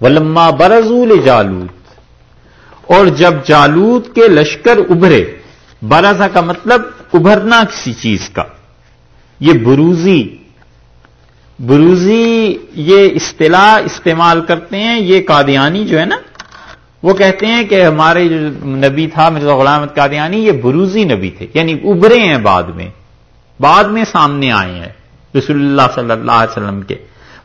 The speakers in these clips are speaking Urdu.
ولما برزول جالوت اور جب جالوت کے لشکر ابھرے برزا کا مطلب ابھرنا کسی چیز کا۔ یہ بروزی بروزی یہ اصطلاح استعمال کرتے ہیں، یہ قادیانی جو ہے نا، وہ کہتے ہیں کہ ہمارے جو نبی تھا، مرزا غلامت قادیانی، یہ بروزی نبی تھے۔ یعنی ابھرے ہیں بعد میں بعد میں سامنے آئے ہیں رسول اللہ صلی اللہ علیہ وسلم کے۔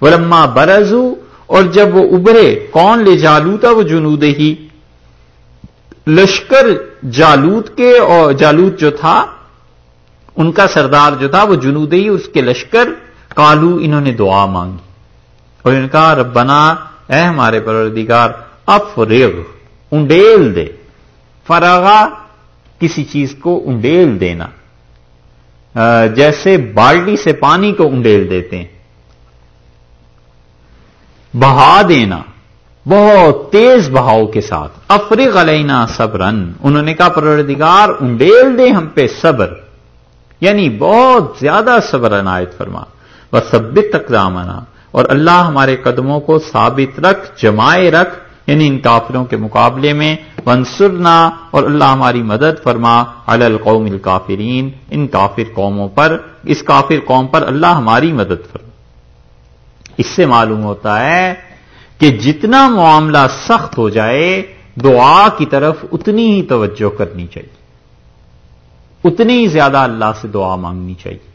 ولما برزو اور جب وہ ابھرے، کون لے جالو تھا وہ جنود ہی؟ لشکر جالوت کے اور جالوت جو تھا، ان کا سردار جو تھا وہ جنود ہی، اس کے لشکر کالو انہوں نے دعا مانگی۔ اور ان کا ربنا، اے ہمارے پروردگار افرغ انڈیل دے۔ فراغا، کسی چیز کو انڈیل دینا۔ جیسے بالٹی سے پانی کو انڈیل دیتے ہیں۔ بہا دینا۔ بہت تیز بہاؤ کے ساتھ۔ افریق علینا صبرن۔ انہوں نے کہا، پروردگار، انڈیل دے ہم پہ صبر۔ یعنی بہت زیادہ صبر عنایت فرما۔ وہ سبت اور اللہ ہمارے قدموں کو ثابت رکھ، جمائے رکھ۔ یعنی ان کافروں کے مقابلے میں ونسرنا اور اللہ ہماری مدد فرما۔ القوم الکافرین، ان کافر قوموں پر۔ اس کافر قوم پر اللہ ہماری مدد فرما۔ اس سے معلوم ہوتا ہے کہ جتنا معاملہ سخت ہو جائے، دعا کی طرف اتنی ہی توجہ کرنی چاہیے۔ اتنی ہی زیادہ اللہ سے دعا مانگنی چاہیے۔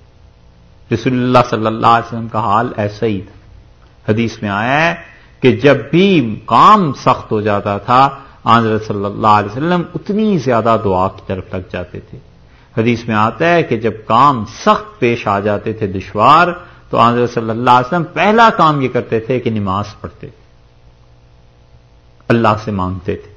رسول اللہ صلی اللہ علیہ وسلم کا حال ایسا ہی تھا۔ حدیث میں آیا ہے کہ جب بھی کام سخت ہو جاتا تھا آنظر صلی اللہ علیہ وسلم اتنی زیادہ دعا کی طرف لگ جاتے تھے۔ حدیث میں آتا ہے کہ جب کام سخت پیش آ جاتے تھے دشوار تو آنظر صلی اللہ علیہ وسلم پہلا کام یہ کرتے تھے کہ نماز پڑھتے تھے۔ اللہ سے مانگتے تھے۔